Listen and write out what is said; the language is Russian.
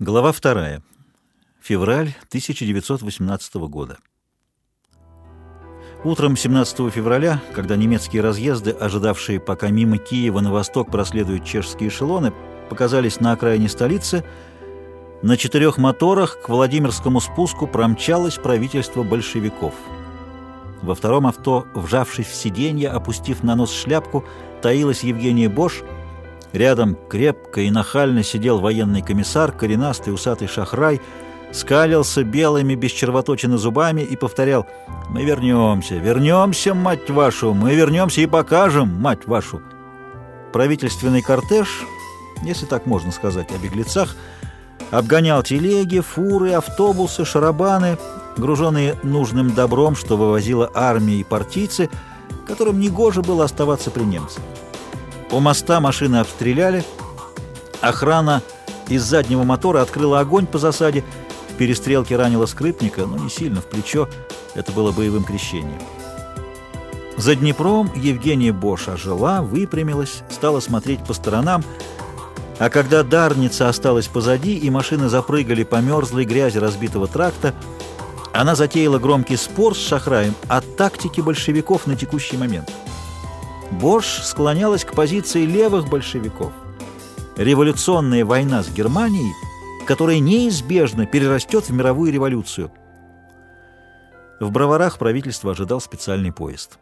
Глава 2. Февраль 1918 года. Утром 17 февраля, когда немецкие разъезды, ожидавшие, пока мимо Киева на восток проследуют чешские эшелоны, показались на окраине столицы, на четырех моторах к Владимирскому спуску промчалось правительство большевиков. Во втором авто, вжавшись в сиденье, опустив на нос шляпку, таилась Евгения Бош — Рядом крепко и нахально сидел военный комиссар, коренастый усатый шахрай, скалился белыми без зубами и повторял «Мы вернемся, вернемся, мать вашу, мы вернемся и покажем, мать вашу». Правительственный кортеж, если так можно сказать о беглецах, обгонял телеги, фуры, автобусы, шарабаны, груженные нужным добром, что вывозила армия и партийцы, которым негоже было оставаться при немцах. У моста машины обстреляли. Охрана из заднего мотора открыла огонь по засаде. В перестрелке ранила скрипника, но не сильно, в плечо. Это было боевым крещением. За Днепром Евгения Бош ожила, выпрямилась, стала смотреть по сторонам, а когда Дарница осталась позади и машины запрыгали по мерзлой грязи разбитого тракта, она затеяла громкий спор с Шахраем о тактике большевиков на текущий момент. Бош склонялась к позиции левых большевиков. Революционная война с Германией, которая неизбежно перерастет в мировую революцию. В Броварах правительство ожидал специальный поезд.